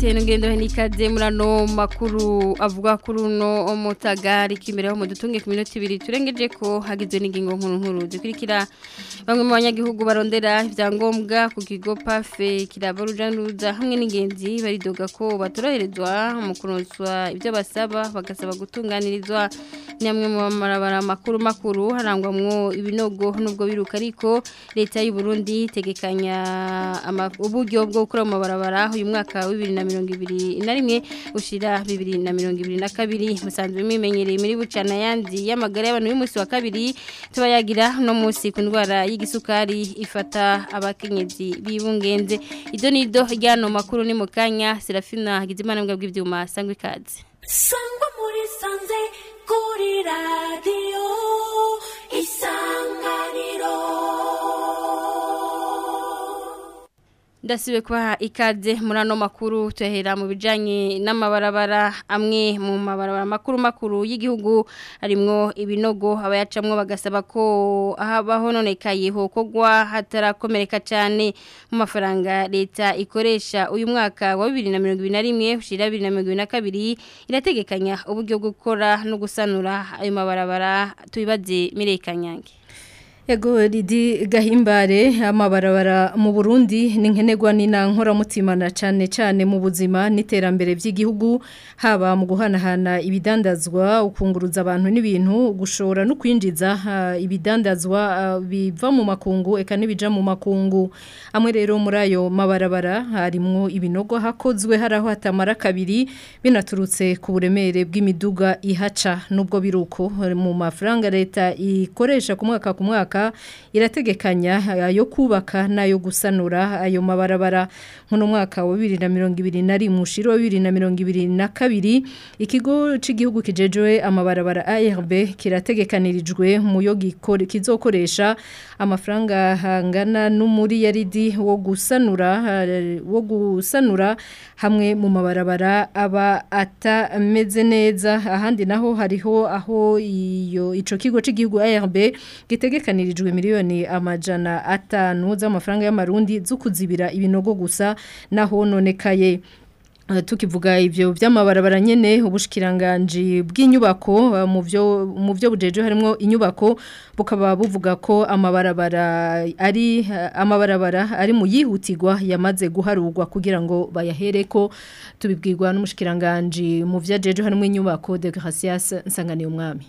And again. ikaze muri ano makuru avuga kuri uno mutagari kimireho mu dutunge ku minota ibiri turengeje ko hagize n'ingingo nkuru nkuru zikurikira bamwe mu banyagihugu barondera ibyangombwa ku kigo pafe kiraba uruja n'uruza hamwe n'ingenzi baridoga ko batoroherezwa mu kuronswa ibyo basaba bagasaba gutunganirizwa n'amwe mu marabara makuru makuru harangwamwo ibinogo nubwo biruka ariko leta y'u Burundi itegekanya uburyo bwo gukora mu mabarabara uyu mwaka wa 2020 na rimwe ushyira bibiri na mirongo ibiri na kabiri musanzwe mwimenyereye muri bucana yandi y'amagara y'abantu y'umunsi wa kabiri tubayagira no munsi ku ndwara y'igisukari ifata abakenyezi bibungenze ido n'ido ryano makuru ni mu kanya serafina hagizimana mbwa bw'ibyuma sangwa ikaze sangwa muri sanze kuri radiyo isangwa ndasibe kwa ikaze murano ano makuru tuhera mu bijyanye n'amabarabara amwe mu mabarabara makuru makuru y'igihugu harimo ibinogo abayacamwo bagasaba ko bahononekaye kogwa hatarakomereka cyane mu mafaranga leta ikoresha uyu mwaka wa bibiri na mirongo na rimwe ushyira na kabiri irategekanya uburyo gukora no gusanura ayo mabarabara tubibaze mirekanyange Ego ridi gahimbare amabarabara mu Burundi ni nkenerwa n'inankoramutima na cyane cyane mu buzima n'iterambere by'igihugu haba mu guhanahana ibidandazwa ukunguruza abantu n'ibintu gushora no kwinjiza ibidandazwa biva mu makungu eka n'ibija mu makungu amwe rero muri ayo mabarabara harimo ibinogo hakozwe haraho hatamara kabiri binaturutse ku buremere bw'imiduga ihaca nubwo biruko mu mafaranga leta ikoresha ku mwaka ku mwaka kubaka irategekanya eh, ayo kubaka n'ayo gusanura ayo mabarabara na mirongo ibiri nkuno na mirongo ibiri na kabiri ikigo c'igihugu kijejwe amabarabara ARB kirategekanirijwe mu yo kizokoresha amafaranga hangana n'umuri yaridi wo gusanura eh, wo gusanura hamwe mu mabarabara aba atameze neza ahandi naho hariho aho iyo ico kigo c'igihugu ARB gitegekanirije hashikirijwe miliyoni amajana atanu z'amafaranga y'amarundi zo kuzibira ibinogo gusa naho nonekaye eh, tukivuga ibyo by'amabarabara nyene ubushikiranganji bw'inyubako eh, mu byo mu byo bujeje harimo inyubako bukaba buvuga ko amabarabara ari eh, amabarabara ari mu yihutirwa yamaze guharugwa kugira ngo bayahereko tubibwirwa n’umushikiranganji mu byajeje harimo inyubako de Gracias nsanganiye umwami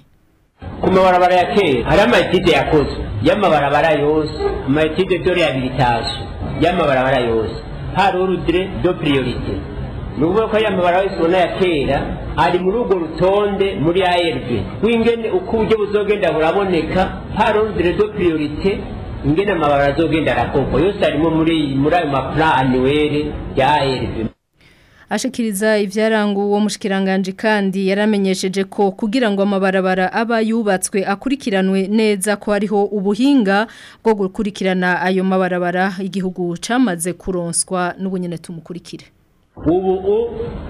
ku mabarabara ya kera hariho amayetide yakoze y'amabarabara yose amayetide dore ya biritaje y'amabarabara yose hari urudire do piriyorite ni ukuvuga ko aya mabarabara yose ubona ya kera ari muri urwo rutonde muri ARB wingene uko uburyo buzogenda buraboneka hari urudire do piriyorite ingene amabarabara azogenda arakorwa yose arimo muri ayo mapura anuwere ya ARB ashikiriza ibyarangu uwo mushikiranganje kandi yaramenyesheje ko kugira ngo amabarabara aba yubatswe akurikiranwe neza ko hariho ubuhinga bwo gukurikirana ayo mabarabara igihugu camaze kuronswa n'ubunyene tumukurikire ubu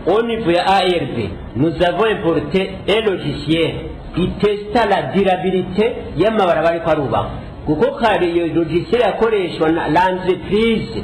au niveau ya ARD, nous avons importé un logiciel qui teste la durabilité y'amabarabara ko arubakwa kuko kare iyo logike yakoreshwa na lantereprise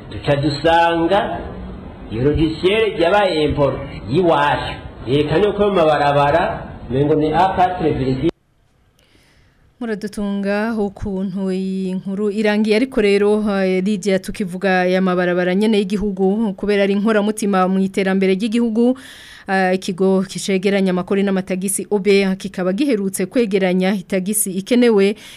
tukadusanga iyo rogisiyere yabaye imporo y'iwacu yerekanye ko mu mabarabara ngo ni apatire muradutunga ukuntu iyi nkuru irangiye ariko rero eh, Lydia tukivuga ya mabarabara nyene y'igihugu kubera ari inkoramutima mu iterambere ry'igihugu eh, ikigo kicegeranya amakori n'amatagisi obe kikaba giherutse kwegeranya itagisi ikenewe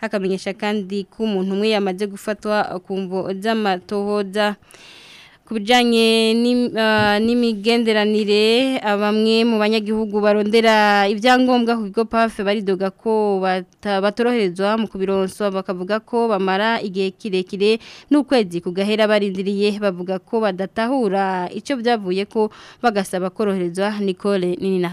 akamenyesha kandi ko umuntu umwe yamaze gufatwa ku mvo z'amatohoza ku bijyanye ah, n'imigenderanire abamwe ah, mu banyagihugu barondera ibyangombwa ku bigo pafe baridoga ko batoroherezwa mu kubironso bakavuga ko bamara igihe kirekire n'ukwezi kugahera barindiriye bavuga ko badatahura icyo byavuye ko bagasaba koroherezwa nikore nini na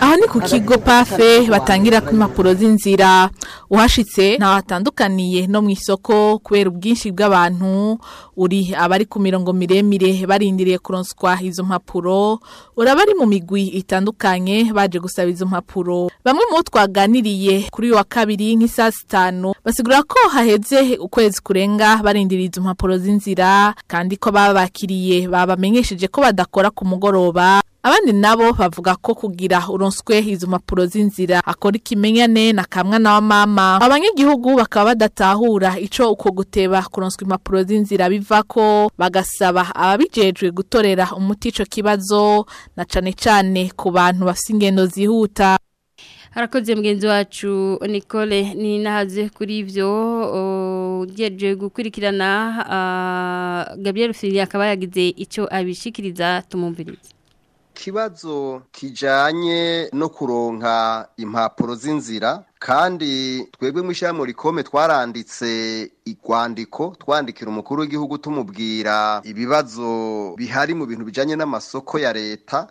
aha ni ku kigo pafe batangira ku impapuro z'inzira uhashitse ntahatandukaniye no mu isoko kubera ubwinshi bw'abantu uri abari ku mirongo miremire barindiriye kuronswa izo mpapuro urabari mu migwi itandukanye baje gusaba izo mpapuro bamwe mu twaganiriye kuri uyu wa kabiri nk'isaa sitanu basigura ko haheze ukwezi kurenga barindiriye izo mpapuro z'inzira kandi ko babakiriye babamenyesheje ko badakora ku mugoroba baba abandi nabo bavuga ko kugira uronswe izo mpapuro z'inzira akora ikimenyane na kamwana wa mama abanyagihugu bakaba badatahura icyo uko guteba kuronswa impapuro z'inzira biva ko bagasaba ababijejwe gutorera umuti ico kibazo na cane cane ku bantu bafite ingendo zihuta harakoze mugenzi wacu Nicole ni nahaze kuri ivyo ugejeje gukurikirana Gabriel Fili akaba yagize icyo abishikiriza tumumvirize kibazo kijanye no kuronka impapuro z'inzira kandi twebwe mu ishyirahamwe rikome twaranditse irwandiko twandikira umukuru w'igihugu tumubwira ibibazo bihari mu bintu bijyanye n'amasoko ya leta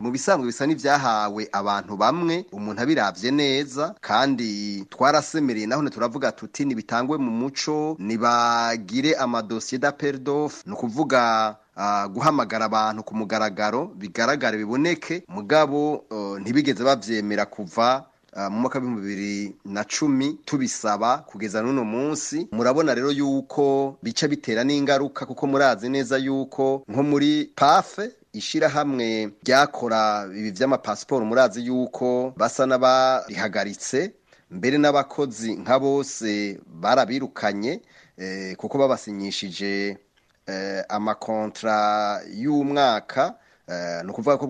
mu bisanzwe bisa n'ibyahawe abantu bamwe umuntu abirabye neza kandi twarasemereye naho turavuga tuti ntibitangwe mu muco ntibagire amadosiye da peridofu ni ukuvuga Ah, guhamagara abantu ku mugaragaro bigaragara biboneke mugabo eh, ntibigeze babyemera kuva eh, mu mwaka w'ibihumbi bibiri na cumi tubisaba kugeza n'uno munsi murabona rero yuko bica bitera n'ingaruka kuko murazi neza yuko nko muri pafe ishyirahamwe ryakora ibi by'amapasiporo murazi yuko basa n'abarihagaritse mbere n'abakozi nka bose barabirukanye eh, kuko babasinyishije Eh, amakontra y'umwaka eh, ni ukuvuga ko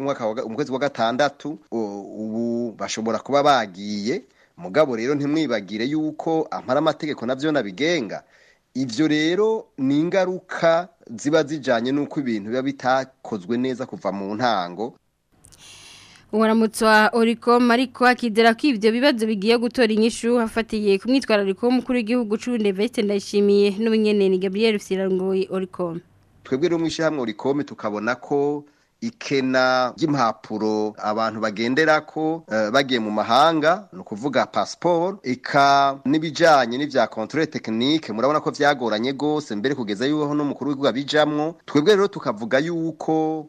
mu kwezi kwa gatandatu ubu bashobora kuba bagiye mugabo rero ntimwibagire yuko amara amategeko nabyo nabigenga ibyo rero ni ingaruka ziba zijyanye n'uko ibintu biba bitakozwe neza kuva mu ntango umuramutso oriko mariko akidera ko ibyo bibazo bigiye gutora inyishu hafatiye kumwitwara mwitwarariko Mukuru w'igihugu cy'ubundi veste ndayishimiye n'ubunyenene gabriel fisirangoye oriko twebwe rero mu ishyirahamwe orikome tukabona ko ikena ry'impapuro abantu bagendera ko eh, bagiye mu mahanga ni ukuvuga pasiporo ika n'ibijyanye n'ibya kontore tekinike murabona ko byagoranye rwose mbere kugeza yubaho n'umukuru w'ibihugu abijyamo twebwe rero tukavuga yuko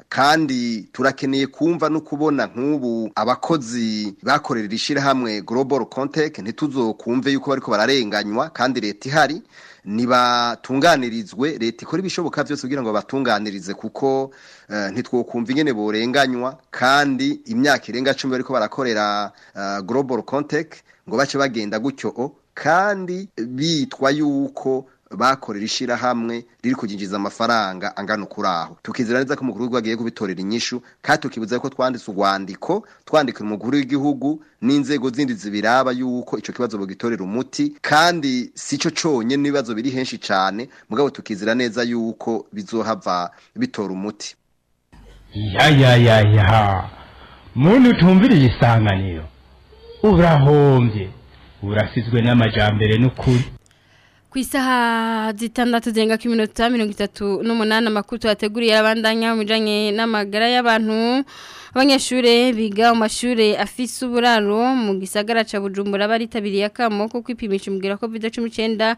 kandi turakeneye kumva no kubona nk'ubu abakozi bakorera ishyirahamwe global contact ntituzokumve yuko bariko bararenganywa kandi leta ihari nibatunganirizwe leta ikora ibishoboka byose kugira ngo batunganirize kuko eh, ntitwokumva ingene borenganywa kandi imyaka irenga cumi bariko barakorera eh, global contact ngo bace bagenda gutyo oh, kandi bitwa yuko bakorera ishyirahamwe riri kuginjiza amafaranga angana ukuri aho tukizera neza ko umukuru w'igihugu agiye kubitorera inyishu kandi tukibuza ko twanditse urwandiko twandikira umukuru w'igihugu n'inzego zindi zibiraba yuko icyo kibazo bugitorera umuti kandi si cyo cyonyine n'ibibazo biri henshi cyane mugabo tukizera neza yuko bizohava bitora umuti yayayaya muntu utumvira iyi urahombye urasizwe n'amajyambere n'ukuri ku isaha zitandatu zirenga ku minota mirongo itatu n'umunani amakuru tuhateguriye abandanya mu bijyanye n'amagara y'abantu abanyeshuri biga mu mashuri afise uburaro mu gisagara cya bujumbura baritabiriye akamo ko kwipimisha umubwira covid cumi n'icyenda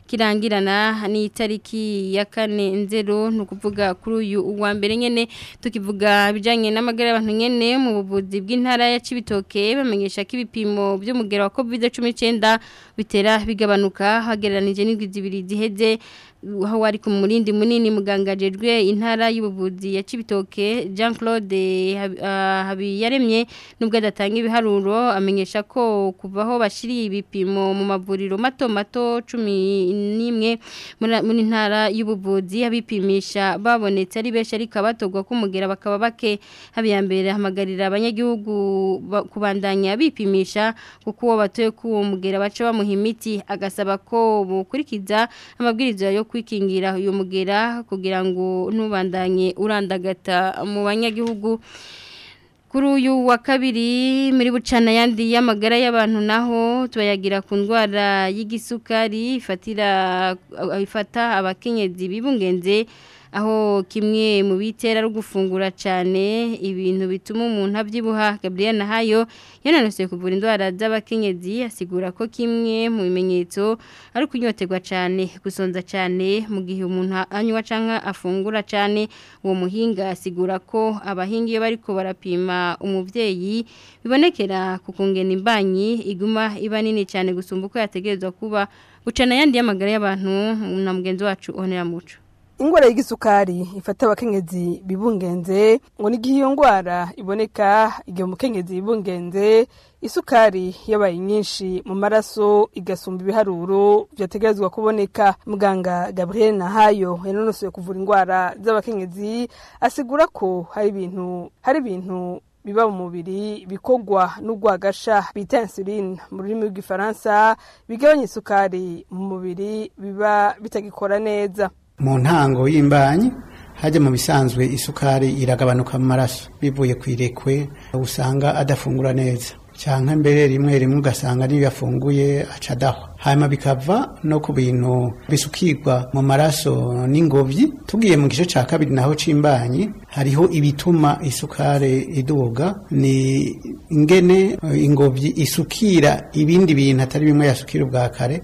kirangirana n'itariki ya kane nzero ni ukuvuga kuri uyu uwa mbere nyine tukivuga ibijyanye n'amagara y'abantu nyine mu buvuzi bw'intara ya Cibitoke bamenyesha ko ibipimo by'umugera wa covid cumi n'icyenda bitera bigabanuka hagereranije n'indwi zibiri ziheze aho wari ku murindi munini muganga jejwe intara y'ubuvuzi ya Cibitoke Jean Claude eh, Habiyaremye nubwo adatanga ibiharuro amenyesha ko kuvaho aho bashiriye ibipimo mu mavuriro mato mato 11 muri ntara y'ubuvuzi abipimisha babonetse ari beshe ariko abatogwa kumugera bakaba bake habiyambere hamagarira abanyagihugu kubandanya bipimisha kuko uwo batoye kuwo mugera baca bamuhimiti agasaba ko bukurikiza amabwiriza yo kwikingira uyu mugera kugira ngo ntubandanye urandagata mu banyagihugu kuri uyu wa kabiri muri bucana yandi y'amagara y'abantu naho tubayagira ku ndwara y'igisukari ifata abakenyezi bibungenze aho kimwe mu bitera ari gufungura cyane ibintu bituma umuntu abyibuha gaburiyene nahayo yananutse kuvura indwara z'abakenyezi asigura ko kimwe mu bimenyetso ari ukunyoterwa cyane gusonza cyane mu gihe umuntu anywa cyangwa afungura cyane uwo muhinga asigura ko abahinga iyo bari barapima umubyeyi bibonekera ku imbanyi iguma iba nini cyane gusumba uko yategerezwa kuba gucana ayandi y'amagara y'abantu na mugenzi wacu onera muco ingwara y'igisukari ifata abakenyezi bibungenze ngo n'igihe iyo ngwara iboneka igihe umukenyezi yibungenze isukari yabaye nyinshi mu maraso igasumba ibiharuro byategerezwa kuboneka muganga gabriel nahayo yanonosoye kuvura indwara z'abakenyezi asigura ko hari ibintu hari ibintu biba mu mubiri bikorwa n'urwagasha bita insuline mu rurimi rw'igifaransa bigabanya isukari mu mubiri biba bitagikora neza mu ntango y'imbanyi hajya mu bisanzwe isukari iragabanuka mu maraso bivuye ku irekwe usanga adafungura neza cyangwa mbere rimwe rimwe ugasanga niyo yafunguye acadaho hanyuma bikava no ku bintu bisukirwa mu maraso n'ingobyi tugiye mu gice cya kabiri naho cy'imbanyi hariho ibituma isukari iduga ni ingene ingobyi isukira ibindi bintu atari bimwe yasukira ubwa kare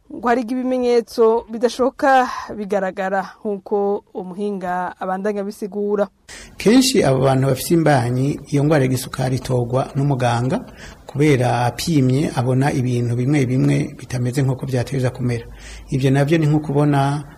ngo hari ibimenyetso bidashoboka bigaragara nk'uko umuhinga abandanya bisigura kenshi abo bantu bafite imbanyi iyo ndwara y'isukari itogwa n'umuganga kubera apimye abona ibintu bimwe bimwe bitameze nk'uko byateza kumera ibyo nabyo ni nko kubona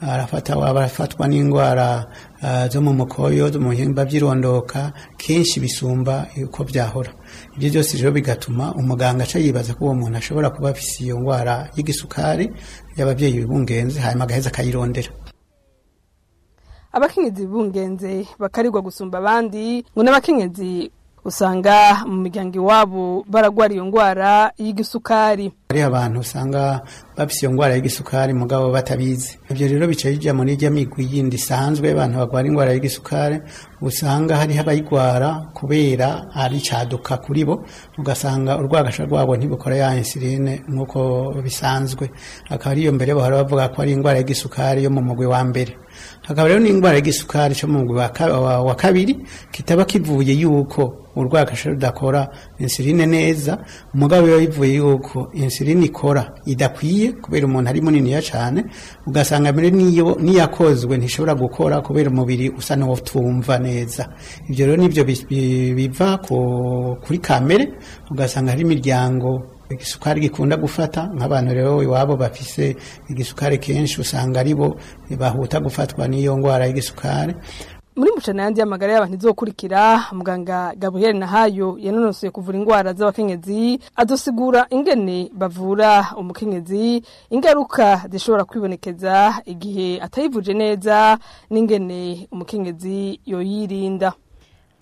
arafata waba barafatwa n'indwara eh, zo mu mukoyo zo mu bihimba by'irondoka kenshi bisumba uko byahora ibyo byose rero bigatuma umuganga aca yibaza ko uwo muntu ashobora kuba afite iyo ndwara y'igisukari y'ababyeyi b'ubungenzi hanyuma agaheza akayirondera abakenyezi bungenze bakarigwa gusumba abandi ngo n'abakenyezi usanga mu miryango iwabo baragwara iyo ndwara y'igisukari hari abantu usanga bafite iyo ndwara y'igisukari mugabo batabizi ibyo rero bica bijya muri ijya migwi yindi isanzwe abantu bagwara indwara y'igisukari usanga hari abayigwara kubera ari cyaduka kuri bo ugasanga urwagasha rwabo ntibukora ya insuline nk'uko bisanzwe akaba ariyo mbere bahora bavuga ko ari indwara y'igisukari yo mu mugwi wa mbere hakaba rero n'indwara y'igisukari cyo mu wa kabiri kitaba kivuye yuko urwara kasha rudakora insuline neza umugabo biba bivuye yuko insuline ikora idakwiye kubera umuntu ari muniniya cyane ugasanga mbere n'iyakozwe ntishobora gukora kubera umubiri usa n'utumva neza ibyo rero nibyo biva kuri kamere ugasanga hari imiryango igisukari gikunda gufata nk'abantu rero iwabo bafise igisukari kenshi usanga aribo bahuta gufatwa n'iyo ndwara y'igisukari muri mucana yandi y'amagara y'abantu izokurikira muganga Gabriel Nahayo yanonosoye kuvura indwara z'abakenyezi adosigura ingene bavura umukenyezi ingaruka zishobora kwibonekeza igihe atayivuje neza n'ingene umukenyezi yoyirinda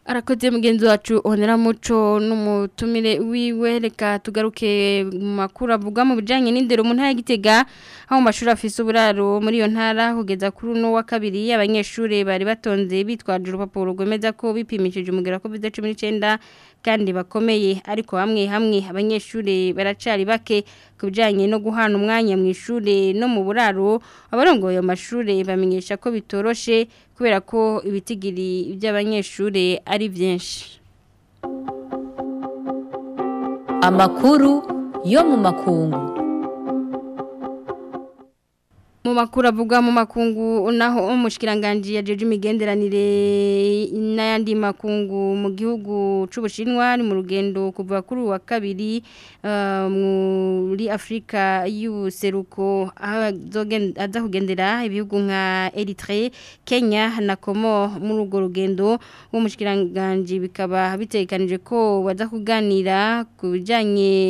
arakoze mugenzi wacu onera muco n'umutumire wiwe reka tugaruke mu makuru avuga mu bijyanye n'indero mu ntara gitega aho mu mashuri afise uburaro muri iyo ntara kugeza kuri uno wa kabiri abanyeshuri bari batonze bitwaje urupapuro rwemeza ko bipimishije umugera ko covid cumi n'icyenda kandi bakomeye ariko hamwe hamwe abanyeshuri baracari bake kubijyanye no guhana umwanya mu ishuri no mu buraro abarongoye ayo mashuri bamenyesha ko bitoroshe kubera ko ibitigiri by'abanyeshuri ari byinshi amakuru yo mu makungu mu makuru avugwa mu makungu naho umushikiranganje yajeje imigenderanire n'ayandi makungu mu gihugu c'ubushinwa ni mu rugendo kuva kuri wa kabiri uh, muri Afrika y'useruko aza kugendera ibihugu nka Eritrea Kenya na Komo muri urwo rugendo umushikiranganje bikaba bitekanije ko baza kuganira ku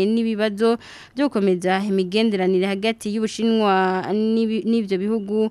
n'ibibazo byo gukomeza imigenderanire hagati y'ubushinwa n'ibi n'ibyo bihugu